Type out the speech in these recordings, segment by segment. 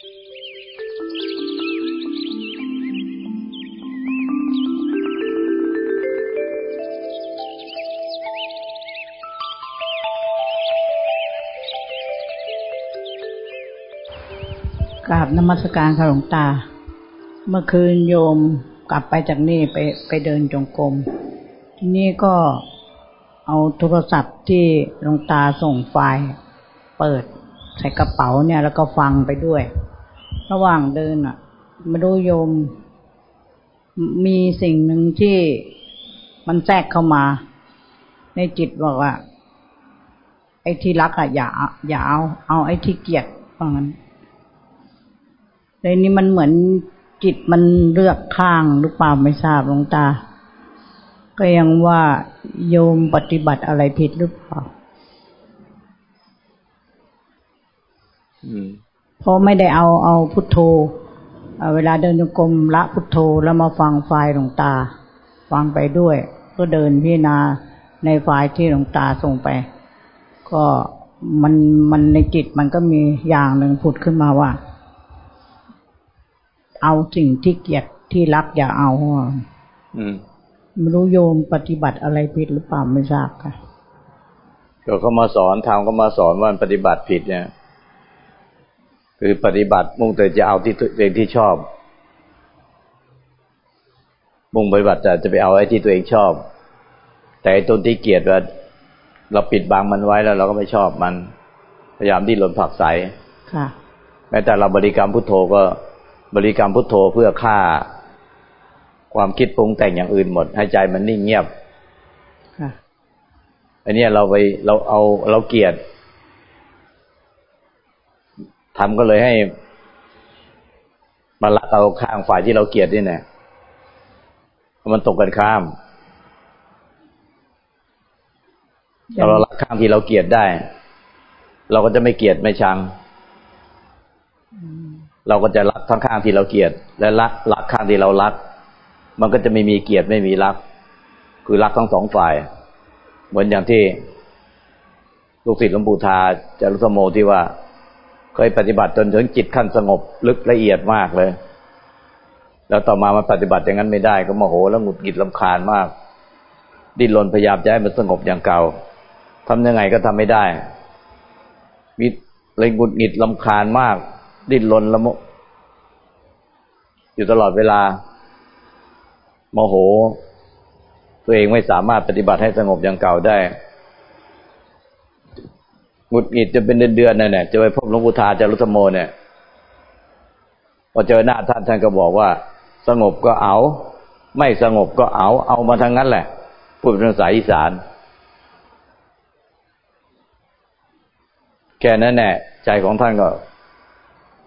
กราบนมัสการค่ะหลวงตา เมื่อคืนโยมกลับไปจากนี่ไปไปเดินจงกรมทีนี้ก็เอาโทรศัพท์ที่หลวงตาส่งไฟล์ เปิดใส่กระเป๋าเนี่ย แล้วก็ฟังไปด้วย ระหว่างเดินอะ มาดูโยม มีสิ่งหนึ่งที่มันแทรกเข้ามา ในจิตบอกว่า ไอ้ที่รักอะอย่าอย่าเอา เอาไอ้ที่เกลียดว่างั้นเลยนี้มันเหมือนจิตมันเลือกข้างหรือเปล่าไม่ทราบหลวงตา ก็ยังว่าโยมปฏิบัติอะไรผิดหรือเปล่า อืม เพราะไม่ได้เอาเอาพุทโธเวลาเดินจงกรมละพุทโธแล้วมาฟังไฟล์หลวงตา ฟังไปด้วย ก็เดินพิจารณาในไฟล์ที่หลวงตาส่งไป ก็มันมันในจิตมันก็มีอย่างหนึ่งผุดขึ้นมาว่า เอาสิ่งที่เกียดที่รักอย่าเอาอืมไม่รู้โยมปฏิบัติอะไรผิดหรือเปล่าไม่ทราบค่ะก็เขามาสอนทำก็มาสอนว่าปฏิบัติผิดเนี่ย คือปฏิบัติมุ่งแต่จะเอาที่ตัวเองที่ชอบ มุ่งปฏิบัติจะจะไปเอาไอ้ที่ตัวเองชอบ แต่ต้นที่เกียดว่าเราปิดบังมันไว้แล้วเราก็ไม่ชอบมัน พยายามดิ้นรนผักใสค่ะแม้แต่เราบริกรรมพุทโธก็บริกรรมพุทโธเพื่อฆ่า ความคิดปรุงแต่งอย่างอื่นหมด ให้ใจมันนิ่งเงียบอันนี้เราไปเราเอาเราเกียด ทำก็เลยให้มาลักเอาข้างฝ่ายที่เราเกลียดนี่แน่มันตกกันข้ามเราลักข้างที่เราเกลียดได้ เราก็จะไม่เกลียดไม่ชัง เราก็จะรักทั้งข้างที่เราเกลียด และรักรักข้างที่เรารัก มันก็จะไม่มีเกลียดไม่มีรัก คือรักทั้งสองฝ่าย เหมือนอย่างที่ลูกศิษย์หลวงปู่ทาจารุสโมที่ว่า เคยปฏิบัติจนถึงจิตขั้นสงบลึกละเอียดมากเลย แล้วต่อมามันปฏิบัติอย่างนั้นไม่ได้ก็โมโหแล้วหงุดหงิดลำคาญมาก ดิ้นรนพยายามจะให้มันสงบอย่างเก่าทำยังไงก็ทำไม่ได้มีเลยหงุดหงิดลำคาญมาก ดิ้นรนละโมอยู่ตลอดเวลาโมโห ตัวเองไม่สามารถปฏิบัติให้สงบอย่างเก่าได้ หงุดหงิดจะเป็นเดือนๆนั่นแหละจะไปพบหลวงปู่ทาจารุธโมเนี่ยพอเจอหน้าท่านท่านก็บอกว่า สงบก็เอา ไม่สงบก็เอา เอามาทางนั้นแหละพูดเป็นภาษาอีสานแค่นั้นแหละใจของท่านก็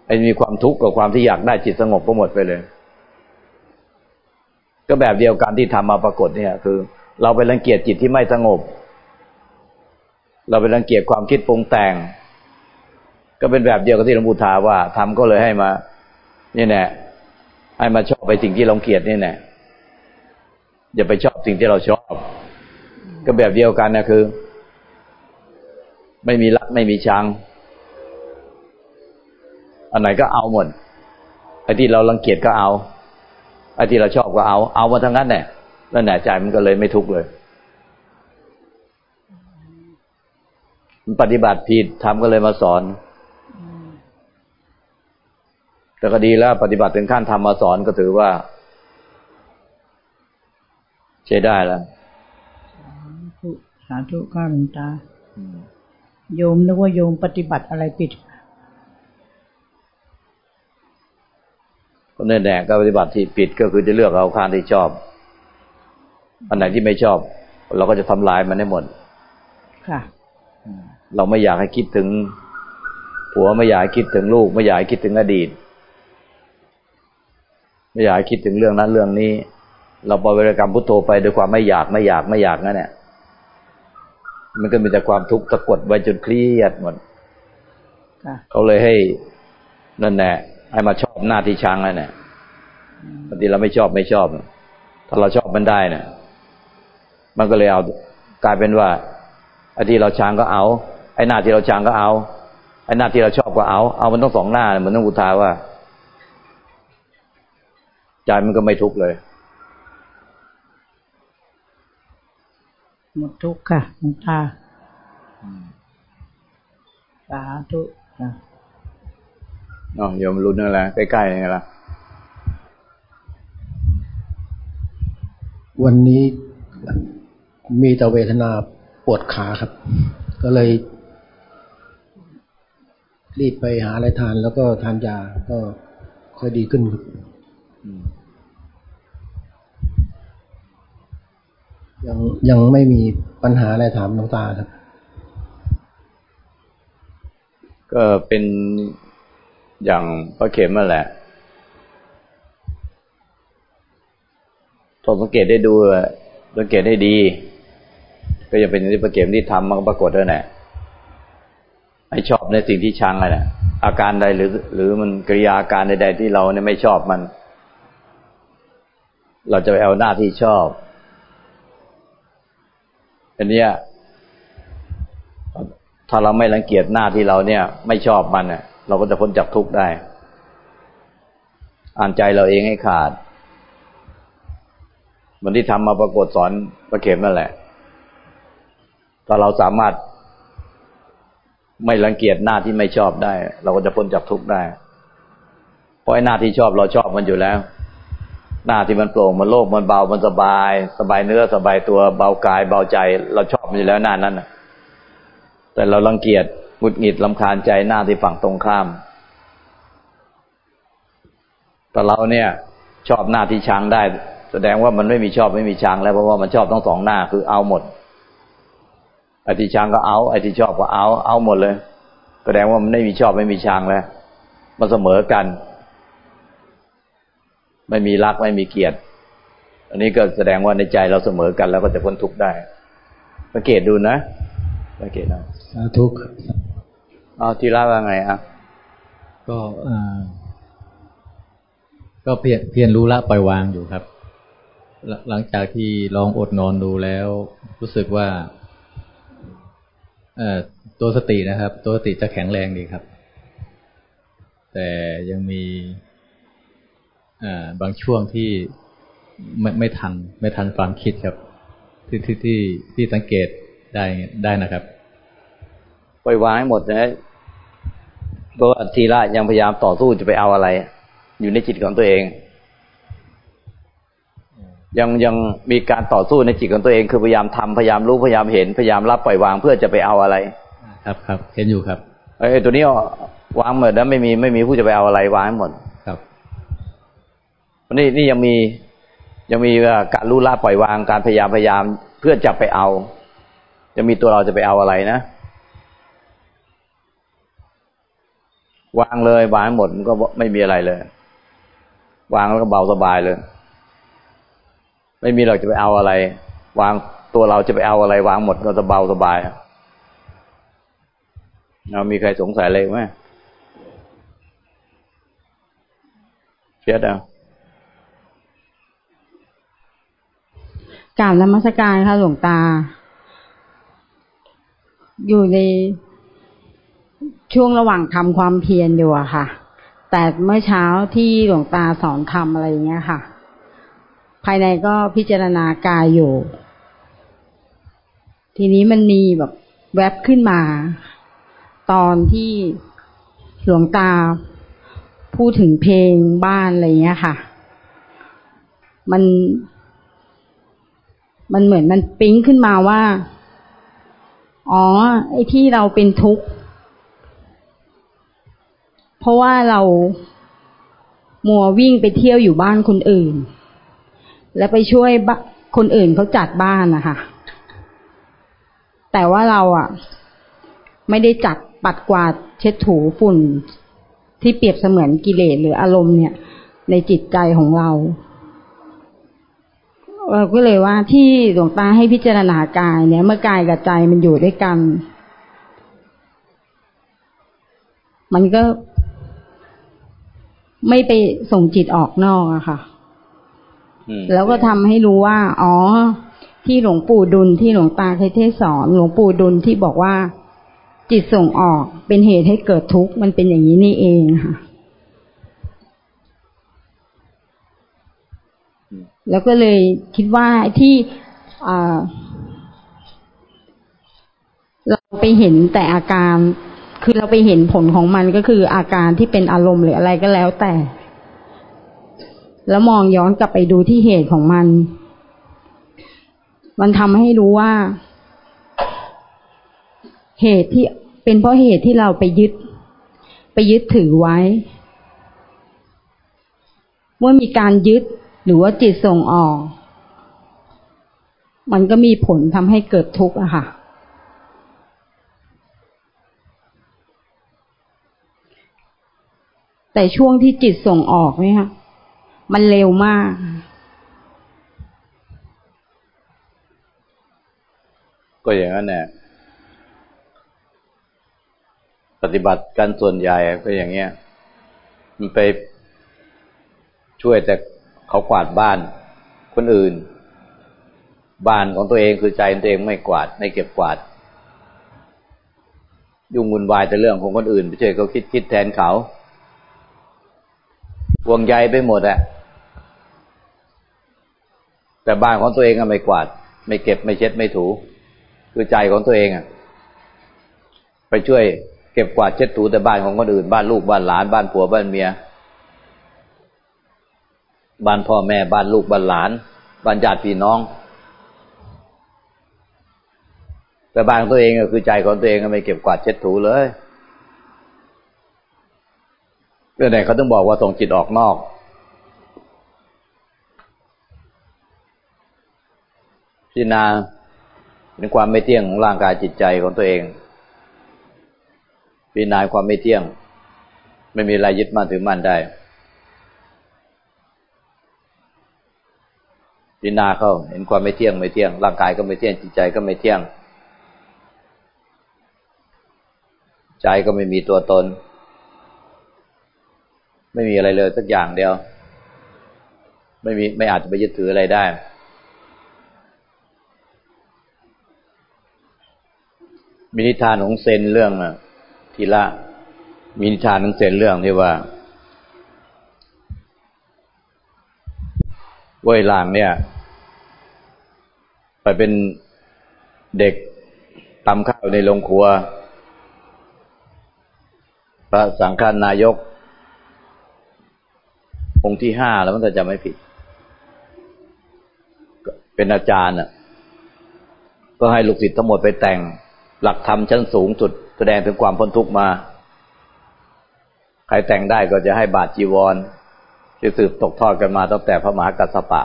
ไอ้มีความทุกข์กับความที่อยากได้จิตสงบก็หมดไปเลย ก็แบบเดียวกันที่ทำมาปรากฏเนี่ย คือ เราไปรังเกียจจิตที่ไม่สงบ เราไปรังเกียจความคิดปรุงแต่ง ก็เป็นแบบเดียวกับที่หลวงปู่ทาว่าทำก็เลยให้มา นี่แน่ให้มาชอบไปสิ่งที่เราเกลียดนี่แน่อย่าไปชอบสิ่งที่เราชอบ ก็แบบเดียวกันนะคือ ไม่มีรักไม่มีชังอันไหนก็เอาหมดไอ้ที่เรารังเกียจก็เอาไอ้ที่เราชอบก็เอา เอามาทั้งนั้นแหละแล้วแหน่ใจมันก็เลยไม่ทุกข์เลย มันปฏิบัติผิดทำก็เลยมาสอน แต่ก็ดีแล้ว ปฏิบัติถึงขั้นทำมาสอนก็ถือว่า ใช้ได้แล้วสาธุข้าหลวงตาโยมนึกว่าโยมปฏิบัติอะไรผิดก็แน่แน่ก็ปฏิบัติที่ผิดก็คือจะเลือกเอาข้างที่ชอบ อันไหนที่ไม่ชอบ เราก็จะทำลายมันให้หมด ค่ะ เราไม่อยากให้คิดถึงผัวไม่อยากให้คิดถึงลูก ไม่อยากให้คิดถึงอดีต ไม่อยากให้คิดถึงเรื่องนั้นเรื่องนี้ เราปล่อยบริกรรมพุทโธไปด้วยความไม่อยากไม่อยากไม่อยากนั่นแหละมันก็มีแต่ความทุกข์สะกดไว้จนเครียดหมดเขาเลยให้นั่นแหละให้มาชอบหน้าที่ช้างแล้วเนี่ยบางทีเราไม่ชอบไม่ชอบ ถ้าเราชอบมันได้เนี่ยมันก็เลยเอากลายเป็นว่าไอ้ที่เราช้างก็เอา ไอ้หน้าที่เราช้างก็เอาไอ้หน้าที่เราชอบก็เอา เอามันต้องสองหน้ามันต้องอุทาว่าใจมันก็ไม่ทุกข์เลย หมดทุกข์ค่ะหลวงตาสาธุค่ะเนาะโยมรุนนั่นแหละใกล้ๆนี่แหละวันนี้มีแต่เวทนาปวดขาครับ ก็เลย รีบไปหาอะไรทานแล้วก็ทานยาก็ค่อยดีขึ้นครับยังยังไม่มีปัญหาอะไรถามน้องตาครับ ก็เป็นอย่างพระเข็มนั่นแหละทงสังเกตได้ดูสังเกตได้ดี ก็จะเป็นที่พระเข็มที่ทำมันก็ปรากฏแล้วแหละ ไอ้ชอบในสิ่งที่ชังอะไรนะอาการใดหรือ หรือมันกิริยาการใด ๆ ที่เราเนี่ยไม่ชอบมัน เราจะไปเอาหน้าที่ชอบอันนี้ถ้าเราไม่รังเกียจหน้าที่เราเนี่ย ไม่ชอบมันเนี่ยเราก็จะพ้นจากทุกข์ได้ อ่านใจเราเองให้ขาดมันที่ทำมาปรากฏสอนประเข็มนั่นแหละ ถ้าเราสามารถ ไม่รังเกียจหน้าที่ไม่ชอบได้ เราก็จะพ้นจากทุกข์ได้ เพราะไอ้หน้าที่ชอบเราชอบมันอยู่แล้ว หน้าที่มันโปร่งมันโล่งมันเบามันสบาย สบายเนื้อสบายตัวเบากายเบาใจ เราชอบมันอยู่แล้วหน้านั้นแต่เรารังเกียจหงุดหงิดลำคาญใจหน้าที่ฝั่งตรงข้าม แต่เราเนี่ยชอบหน้าที่ชังได้ แสดงว่ามันไม่มีชอบไม่มีชังแล้วเพราะว่ามันชอบทั้งสองหน้าคือเอาหมด ไอ้ที่ชังก็เอาไอ้ที่ชอบก็เอา เอาหมดเลยแสดงว่ามันไม่มีชอบไม่มีชังแล้วมันเสมอกัน ไม่มีรักไม่มีเกียรติ อันนี้ก็แสดงว่าในใจเราเสมอกัน แล้วก็จะพ้นทุกข์ได้สังเกตดูนะสังเกตนะทุกข์เอาทีละว่าไงอะก็อ่าก็เพียรเพียรรู้ละปล่อยวางอยู่ครับ หลังจากที่ลองอดนอนดูแล้ว รู้สึกว่าเอ่อ ตัวสตินะครับ ตัวสติจะแข็งแรงดีครับ แต่ยังมีบางช่วงที่ไม่ไม่ทัน ไม่ทันความคิดครับ ที่ที่ที่ที่สังเกตได้ได้นะครับปล่อยวางให้หมดนะเพราะว่าทีละยังพยายามต่อสู้จะไปเอาอะไร อยู่ในจิตของตัวเอง ยังยังมีการต่อสู้ในจิตของตัวเองคือพยายามทำพยายามรู้พยายามเห็นพยายามรับปล่อยวางเพื่อจะไปเอาอะไร ครับครับเห็นอยู่ครับไอ้ตัวนี้วางหมดแล้วไม่มีไม่มีผู้จะไปเอาอะไรวางหมดครับนี่นี่ยังมียังมีการรู้ละปล่อยวางการพยายามพยายามเพื่อจะไปเอาจะมีตัวเราจะไปเอาอะไรนะวางเลยวางหมดมันก็ไม่มีอะไรเลย วางแล้วก็เบาสบายเลย ไม่มีเราจะไปเอาอะไร วางตัวเราจะไปเอาอะไรวางหมดก็จะเบาสบายเรามีใครสงสัยอะไรไหมเชียดเอากล่าวนมัสการค่ะหลวงตา อยู่ในช่วงระหว่างทำความเพียรอยู่อะค่ะ แต่เมื่อเช้าที่หลวงตาสอนทำอะไรอย่างเงี้ยค่ะ ภายในก็พิจารณากายอยู่ ทีนี้มันมีแบบแวบขึ้นมา ตอนที่หลวงตาพูดถึงเพลงบ้านอะไรเงี้ยค่ะ มัน มันเหมือนมันปิ๊งขึ้นมาว่า อ๋อ ไอ้ที่เราเป็นทุกข์ เพราะว่าเรามัววิ่งไปเที่ยวอยู่บ้านคนอื่น และไปช่วยคนอื่นเขาจัดบ้านนะคะแต่ว่าเราอะ ไม่ได้จัดปัดกวาดเช็ดถูฝุ่นที่เปรียบเสมือนกิเลสหรืออารมณ์เนี่ย ในจิตใจของเราเราก็เลยว่าที่หลวงตาให้พิจารณากายเนี่ย เมื่อกายกับใจมันอยู่ด้วยกัน มันก็ไม่ไปส่งจิตออกนอกอะค่ะ แล้วก็ทำให้รู้ว่า อ๋อ ที่หลวงปู่ดุลที่หลวงตาเคยเทศสอนหลวงปู่ดุลที่บอกว่า จิตส่งออกเป็นเหตุให้เกิดทุกข์มันเป็นอย่างนี้นี่เองค่ะแล้วก็เลยคิดว่าที่เราไปเห็นแต่อาการ คือเราไปเห็นผลของมันก็คืออาการที่เป็นอารมณ์หรืออะไรก็แล้วแต่ แล้วมองย้อนกลับไปดูที่เหตุของมัน มันทำให้รู้ว่า เหตุที่เป็นเพราะเหตุที่เราไปยึด ไปยึดถือไว้ เมื่อมีการยึดหรือว่าจิตส่งออก มันก็มีผลทำให้เกิดทุกข์อะค่ะ แต่ช่วงที่จิตส่งออกเนี่ยค่ะ มันเร็วมาก ก็อย่างนั้นแหละปฏิบัติกันส่วนใหญ่ก็อย่างเงี้ย มันไปช่วยแต่เขากวาดบ้าน คนอื่น บ้านของตัวเองคือใจตัวเองไม่กวาด ไม่เก็บกวาด ยุ่งวุ่นวายแต่เรื่องของคนอื่นไปช่วยเขาคิดคิดแทนเขาห่วงใยไปหมดอะ แต่บ้านของตัวเองก็ไม่กวาด ไม่เก็บไม่เช็ดไม่ถู คือใจของตัวเองอะ ไปช่วยเก็บกวาดเช็ดถูแต่บ้านของคนอื่นบ้านลูกบ้านหลานบ้านผัวบ้านเมีย บ้านพ่อแม่บ้านลูกบ้านหลาน บ้านญาติพี่น้อง แต่บ้านของตัวเองก็คือใจของตัวเองก็ไม่เก็บกวาดเช็ดถูเลยเรื่องไหนเขาต้องบอกว่าส่งจิตออกนอก พิจารณาเป็นความไม่เที่ยงของร่างกายจิตใจของตัวเองพิจารณาความไม่เที่ยง ไม่มีอะไรยึดมั่นถือมั่นได้พิจารณาเข้าเห็นความไม่เที่ยงไม่เที่ยงร่างกายก็ไม่เที่ยงจิตใจก็ไม่เที่ยง ใจก็ไม่มีตัวตน ไม่มีอะไรเลยสักอย่างเดียว ไม่มีไม่อาจจะไปยึดถืออะไรได้ มินิทานของเซนเรื่องทีละมีนิทานของเซนเรื่องที่ว่าเว้ยหลางเนี่ย ไปเป็นเด็กทำข้าวในโรงครัว พระสังฆานายก องค์ที่ห้าแล้วมันจะไม่ผิด เป็นอาจารย์อะ ก็ให้ลูกศิษย์ทั้งหมดไปแต่ง หลักธรรมชั้นสูงสุดแสดงถึงความพ้นทุกข์มา ใครแต่งได้ก็จะให้บาทจีวรที่สืบตกทอดกันมาตั้งแต่พระมหากัสสปะ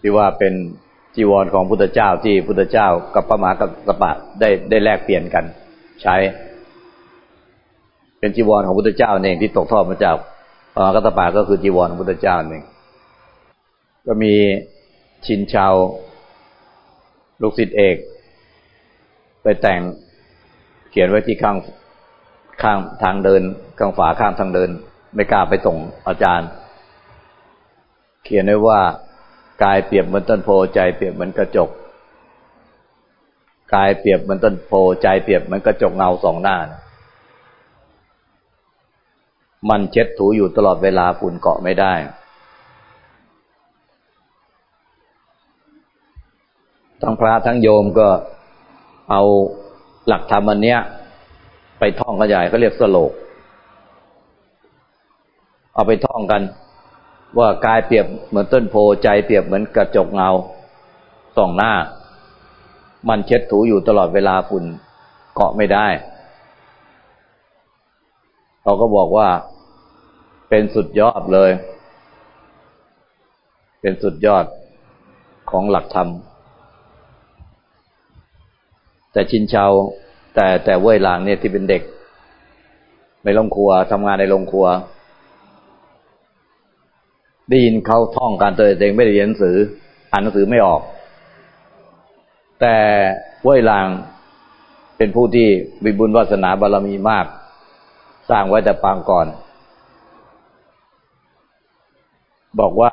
ที่ว่าเป็นจีวรของพุทธเจ้าที่พุทธเจ้ากับพระมหากัสสปะได้ได้แลกเปลี่ยนกัน ใช้ เป็นจีวรของพุทธเจ้าเองที่ตกทอดมาจากพระมหากัสสปะก็คือจีวรของพุทธเจ้าเองก็มีชินชาว ลูกศิษย์เอก ไปแต่งเขียนไว้ที่ข้างข้างทางเดินข้างฝาข้างทางเดิน ไม่กล้าไปส่งอาจารย์ เขียนไว้ว่ากายเปรียบเหมือนต้นโพใจเปรียบเหมือนกระจกกายเปรียบเหมือนต้นโพใจเปรียบเหมือนกระจกเงาสองหน้ามันเช็ดถูอยู่ตลอดเวลาฝุ่นเกาะไม่ได้ ทั้งพระทั้งโยมก็เอาหลักธรรมอันเนี้ย ไปท่องกันใหญ่เขาเรียกสโลก เอาไปท่องกัน ว่ากายเปรียบเหมือนต้นโพใจเปรียบเหมือนกระจกเงาส่องหน้า มันเช็ดถูอยู่ตลอดเวลาฝุ่นเกาะไม่ได้เขาก็บอกว่าเป็นสุดยอดเลย เป็นสุดยอดของหลักธรรม แต่ชินเชาแต่แต่เว้ยหลางเนี่ยที่เป็นเด็กในโรงครัวทำงานในโรงครัว ได้ยินเขาท่องการตัวเองไม่ได้เรียนหนังสือ อ่านหนังสือไม่ออก แต่เว้ยหลางเป็นผู้ที่มีบุญวาสนาบารรมีมาก สร้างไว้แต่ปางก่อน บอกว่า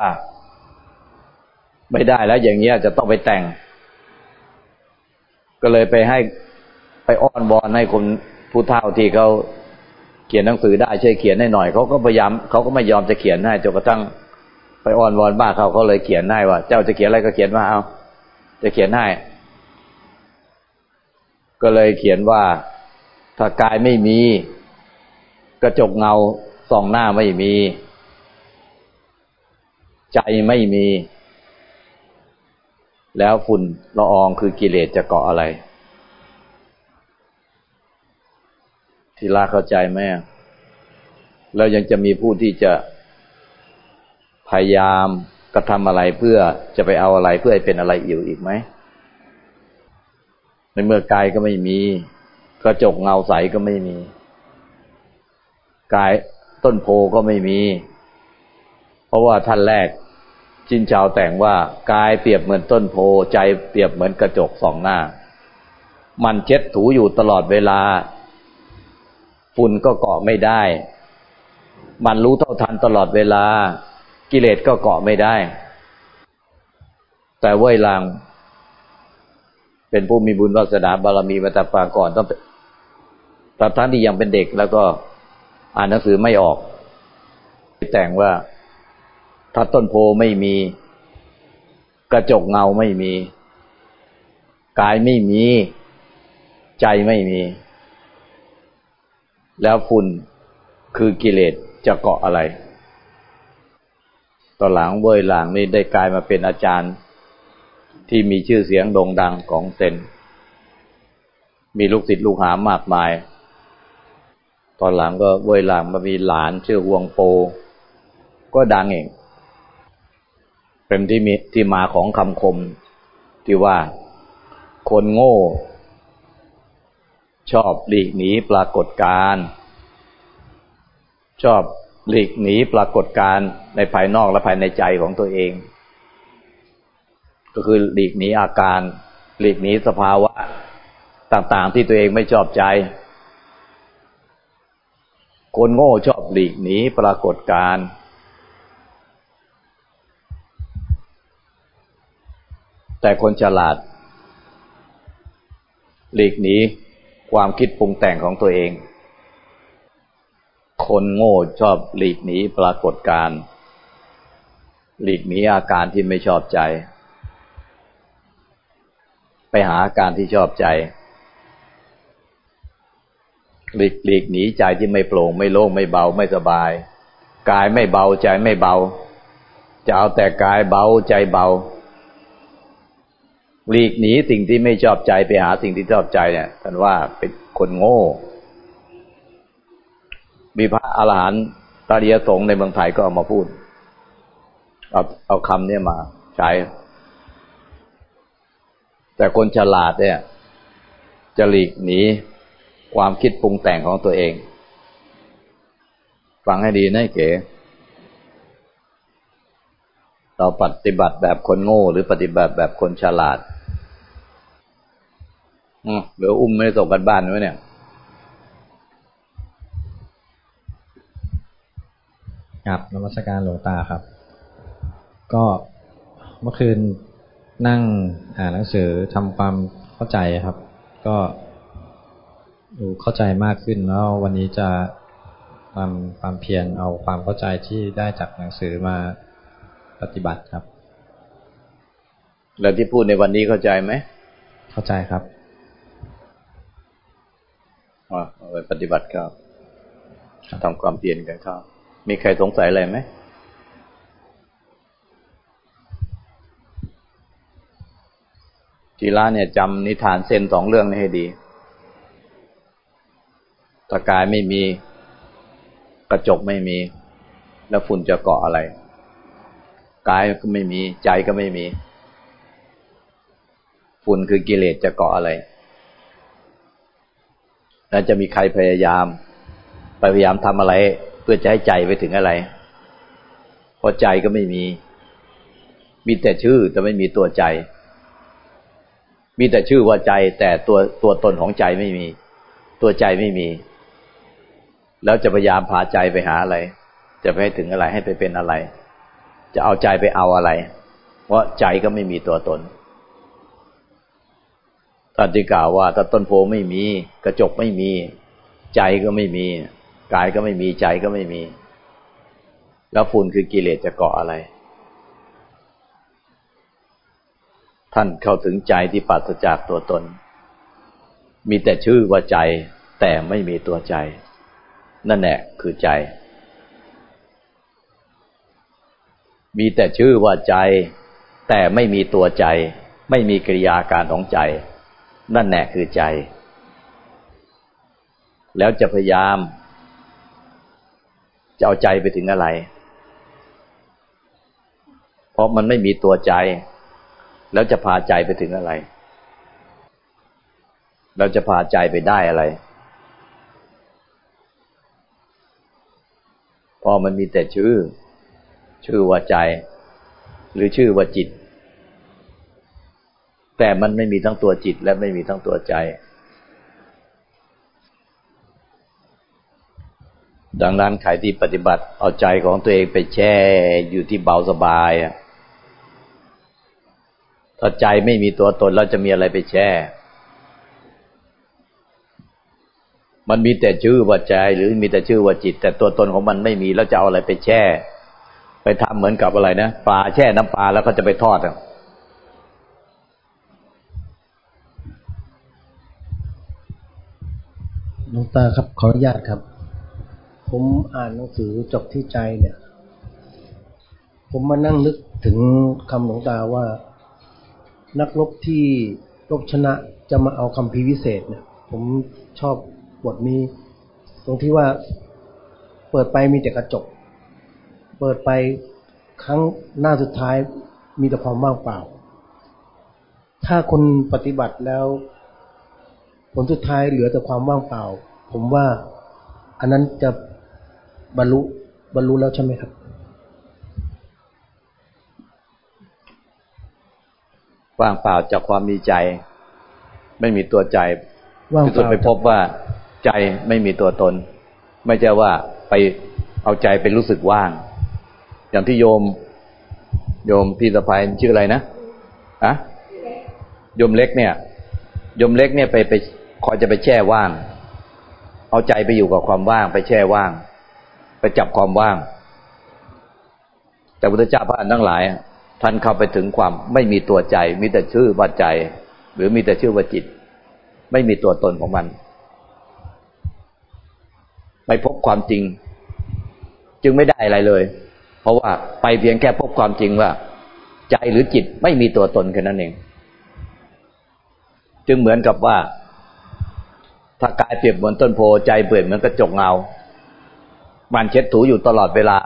ไม่ได้แล้วอย่างเงี้ยจะต้องไปแต่ง ก็เลยไปให้ไปอ้อนวอนให้คนผู้เฒ่าที่เขาเขียนหนังสือได้ช่วยเขียนให้หน่อยเขาก็พยายามเขาก็ไม่ยอมจะเขียนให้จนกระทั่งไปอ้อนวอนบ้าเขาเขาเลยเขียนให้ว่า เจ้าจะเขียนอะไรก็เขียนมาเอาจะเขียนให้ ก็เลยเขียนว่าถ้ากายไม่มี กระจกเงาส่องหน้าไม่มี ใจไม่มี แล้วฝุ่นละอองคือกิเลสจะเกาะอะไร ทีละเข้าใจไหมแล้วยังจะมีผู้ที่จะพยายามกระทำอะไรเพื่อจะไปเอาอะไรเพื่อให้เป็นอะไรอยู่อีกไหมในเมื่อกายก็ไม่มี กระจกเงาใสก็ไม่มีกายต้นโพก็ไม่มี เพราะว่าท่านแรก จินชาวแต่งว่ากายเปรียบเหมือนต้นโพใจเปรียบเหมือนกระจกสองหน้า มันเช็ดถูอยู่ตลอดเวลา ฝุ่นก็เกาะไม่ได้ มันรู้เท่าทันตลอดเวลา กิเลสก็เกาะไม่ได้ แต่เว่ายลาง เป็นผู้มีบุญวาสนาบารมีมาแต่ปางก่อนต้องแต่ท่านที่ยังเป็นเด็กแล้วก็อ่านหนังสือไม่ออกแต่งว่า ถ้าต้นโพไม่มี กระจกเงาไม่มี กายไม่มี ใจไม่มี แล้วฝุ่นคือกิเลสจะเกาะอะไรตอนหลังเว้ยหลังนี่ได้กลายมาเป็นอาจารย์ ที่มีชื่อเสียงโด่งดังของเซนมีลูกศิษย์ลูกหามากมาย ตอนหลังก็เว้ยหลังมามีหลานชื่อฮวงโป ก็ดังเอง เป็นที่มีที่มาของคำคมที่ว่าคนโง่ ชอบหลีกหนีปรากฏการชอบหลีกหนีปรากฏการในภายนอกและภายในใจของตัวเอง ก็คือหลีกหนีอาการ หลีกหนีสภาวะต่างๆ ที่ตัวเองไม่ชอบใจ คนโง่ชอบหลีกหนีปรากฏการ แต่คนฉลาด หลีกหนีความคิดปรุงแต่งของตัวเอง คนโง่ชอบหลีกหนีปรากฏการ หลีกหนีอาการที่ไม่ชอบใจ ไปหาอาการที่ชอบใจ หลีกหลีกหนีใจที่ไม่โปร่ง ไม่โล่งไม่เบาไม่สบาย กายไม่เบาใจไม่เบา จะเอาแต่กายเบาใจเบา หลีกหนีสิ่งที่ไม่ชอบใจไปหาสิ่งที่ชอบใจเนี่ยท่านว่าเป็นคนโง่ มีพระอาหารหันต์ตาเดียสงในเมืองไทยก็เอามาพูด เอาเอาคำนี้มาใช้ แต่คนฉลาดเนี่ย จะหลีกหนีความคิดปรุงแต่งของตัวเอง ฟังให้ดีนะเก๋ เราปฏิบัติแบบคนโง่ หรือปฏิบัติแบบคนฉลาดเดี๋ยวอุ้มไม่ส่งกันบ้านไว้เนี่ยครับนมัสการหลวงตาครับ ก็เมื่อคืนนั่งอ่านหนังสือทำความเข้าใจครับ ก็ดูเข้าใจมากขึ้นแล้ววันนี้จะความความเพียรเอาความเข้าใจที่ได้จากหนังสือมา ปฏิบัติครับ แล้วที่พูดในวันนี้เข้าใจไหม เข้าใจครับเอาไปปฏิบัติครับทำความเพียรกันครับ มีใครสงสัยอะไรไหมทีละเนี่ยจำนิทานเซนสองเรื่องนี้ให้ดีตะกายไม่มี กระจกไม่มี แล้วฝุ่นจะเกาะอะไร กายก็ไม่มี ใจก็ไม่มี ฝุ่นคือกิเลสจะเกาะอะไร แล้วจะมีใครพยายาม พยายามทำอะไร เพื่อจะให้ใจไปถึงอะไร เพราะใจก็ไม่มี มีแต่ชื่อแต่ไม่มีตัวใจ มีแต่ชื่อว่าใจ แต่ตัวตัวตนของใจไม่มี ตัวใจไม่มี แล้วจะพยายามพาใจไปหาอะไร จะไปให้ถึงอะไรให้ไปเป็นอะไร จะเอาใจไปเอาอะไร เพราะใจก็ไม่มีตัวตนท่านที่กล่าวว่าถ้าต้นโพไม่มีกระจกไม่มี ใจก็ไม่มีกายก็ไม่มีใจก็ไม่มี แล้วฝุ่นคือกิเลสจะเกาะอะไร ท่านเข้าถึงใจที่ปัสจากตัวตน มีแต่ชื่อว่าใจแต่ไม่มีตัวใจ นั่นแหละคือใจ มีแต่ชื่อว่าใจ แต่ไม่มีตัวใจ ไม่มีกิริยาการของใจ นั่นแหละคือใจ แล้วจะพยายาม จะเอาใจไปถึงอะไร เพราะมันไม่มีตัวใจ แล้วจะพาใจไปถึงอะไร เราจะพาใจไปได้อะไรพอมันมีแต่ชื่อ ชื่อว่าใจ หรือชื่อว่าจิต แต่มันไม่มีทั้งตัวจิตและไม่มีทั้งตัวใจ ดังนั้นใครที่ปฏิบัติเอาใจของตัวเองไปแช่อยู่ที่เบาสบายถ้าใจไม่มีตัวตนแล้วจะมีอะไรไปแช่ มันมีแต่ชื่อว่าใจหรือมีแต่ชื่อว่าจิต แต่ตัวตนของมันไม่มีแล้วจะเอาอะไรไปแช่ ไปทำเหมือนกับอะไรนะปลาแช่น้ำปลาแล้วก็จะไปทอดอะหลวงตาครับขออนุญาตครับ ผมอ่านหนังสือจบที่ใจเนี่ย ผมมานั่งนึกถึงคำหลวงตาว่า นักรบที่รบชนะจะมาเอาคำพีวิเศษเนี่ย ผมชอบบทนี้ ตรงที่ว่าเปิดไปมีแต่กระจก เปิดไปครั้งหน้าสุดท้ายมีแต่ความว่างเปล่า ถ้าคนปฏิบัติแล้ว ผลสุดท้ายเหลือแต่ความว่างเปล่า ผมว่าอันนั้นจะบรรลุบรรลุแล้วใช่ไหมครับ ว่างเปล่าจากความมีใจ ไม่มีตัวใจว่างที่เปสุดล่าไปพบว่าใจไม่มีตัวตน ไม่ใช่ว่าไปเอาใจไปรู้สึกว่าง อย่างที่โยม โยมพี่สะพายชื่ออะไรนะอะโยมเล็กเนี่ย โยมเล็กเนี่ยไปไปคอยจะไปแช่ว่าง เอาใจไปอยู่กับความว่าง ไปแช่ว่าง ไปจับความว่าง แต่พุทธเจ้าพระอันทั้งหลาย ท่านเข้าไปถึงความไม่มีตัวใจ มีแต่ชื่อว่าใจ หรือมีแต่ชื่อว่าจิต ไม่มีตัวตนของมันไปพบความจริง จึงไม่ได้อะไรเลย เพราะว่าไปเพียงแค่พบความจริงว่า ใจหรือจิตไม่มีตัวตนแค่นั้นเอง จึงเหมือนกับว่า ถ้ากายเปรียบเหมือนต้นโพใจเปรียบเหมือนกระจกเงามันเช็ดถูอยู่ตลอดเวลา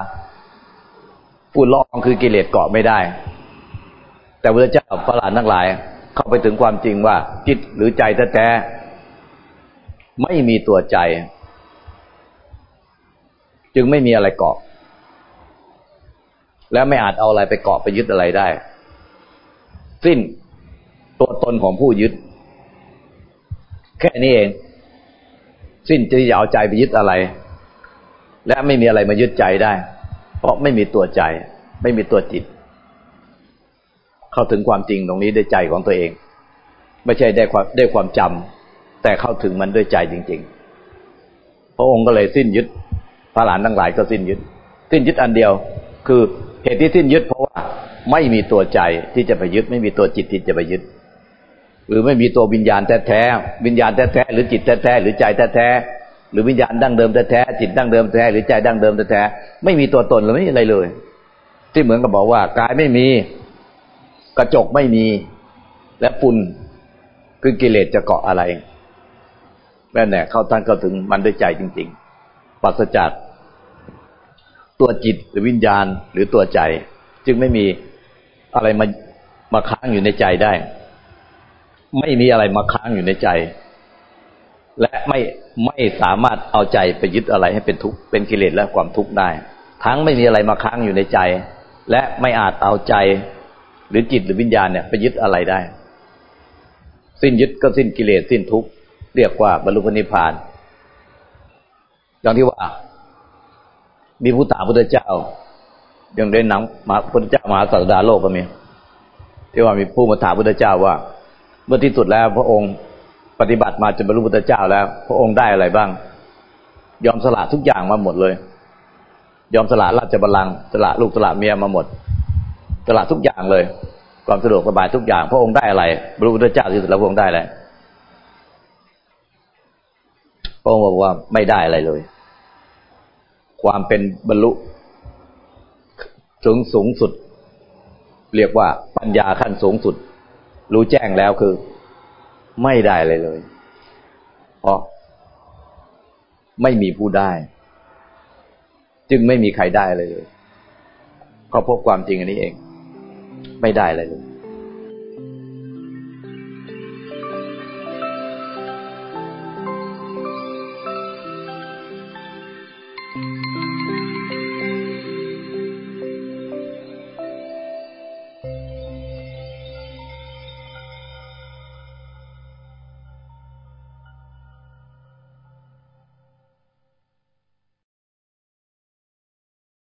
ฝุ่นละอองคือกิเลสเกาะไม่ได้ แต่พระเจ้าประหลาดทั้งหลาย เข้าไปถึงความจริงว่า จิตหรือใจแท้ๆไม่มีตัวใจ จึงไม่มีอะไรเกาะ และไม่อาจเอาอะไรไปเกาะไปยึดอะไรได้ สิ้นตัวตนของผู้ยึด แค่นี้เอง สิ้นที่จะเอาใจไปยึดอะไร และไม่มีอะไรมายึดใจได้ เพราะไม่มีตัวใจ ไม่มีตัวจิต เข้าถึงความจริงตรงนี้ด้วยใจของตัวเอง ไม่ใช่ได้ความได้ความจำแต่เข้าถึงมันด้วยใจจริง ๆ พระองค์ก็เลยสิ้นยึดพระหลานทั้งหลายก็สิ้นยึด สิ้นยึดอันเดียวคือ เหตุที่สิ้นยึดเพราะว่าไม่มีตัวใจที่จะไปยึด ไม่มีตัวจิตที่จะไปยึดหรือไม่มีตัววิญญาณแท้ๆวิญญาณแท้ๆหรือจิตแท้ๆหรือใจแท้ๆหรือวิญญาณดั้งเดิมแท้ๆจิตดั้งเดิมแท้หรือใจดั้งเดิมแท้ๆไม่มีตัวตนหรือไม่มีอะไรเลย ที่เหมือนกับบอกว่ากายไม่มี กระจกไม่มีและฝุ่นคือกิเลสจะเกาะอะไรนั่นแหละเข้าท่านเข้าถึงมันด้วยใจจริง ๆ ปัสจาก ตัวจิตหรือวิญญาณหรือตัวใจ จึงไม่มีอะไรมามาค้างอยู่ในใจได้ ไม่มีอะไรมาค้างอยู่ในใจ และไม่ไม่สามารถเอาใจไปยึดอะไรให้เป็นทุกข์เป็นกิเลสและความทุกข์ได้ ทั้งไม่มีอะไรมาค้างอยู่ในใจ และไม่อาจเอาใจหรือจิตหรือวิญญาณเนี่ยไปยึดอะไรได้ สิ้นยึดก็สิ้นกิเลสสิ้นทุกข์เรียกว่าบรรลุพระนิพพานอย่างที่ว่า มีผู้ถาพุทธเจ้าย่างในหนังมาพุทธเจ้ามหาสัตดาโลกก็มีที่ว่ามีผู้มาถามพุทธเจ้าว่า เมื่อที่สุดแล้วพระองค์ปฏิบัติมาจนบรรลุพุทธเจ้าแล้ว พระองค์ได้อะไรบ้าง ยอมสละทุกอย่างมาหมดเลย ยอมสละราชบัลลังก์สละลูกสละเมียมาหมด สละทุกอย่างเลย ความสะดวกสบายทุกอย่าง พระองค์ได้อะไรบรรลุพุทธเจ้าที่สุดแล้วพระองค์ได้อะไรพระองค์บอกว่าไม่ได้อะไรเลย ความเป็นบรรลุถึงสูงสุด เรียกว่าปัญญาขั้นสูงสุด รู้แจ้งแล้วคือ ไม่ได้อะไรเลย เพราะไม่มีผู้ได้ จึงไม่มีใครได้เลยเลยเขาพบความจริงอันนี้เอง ไม่ได้อะไรเลย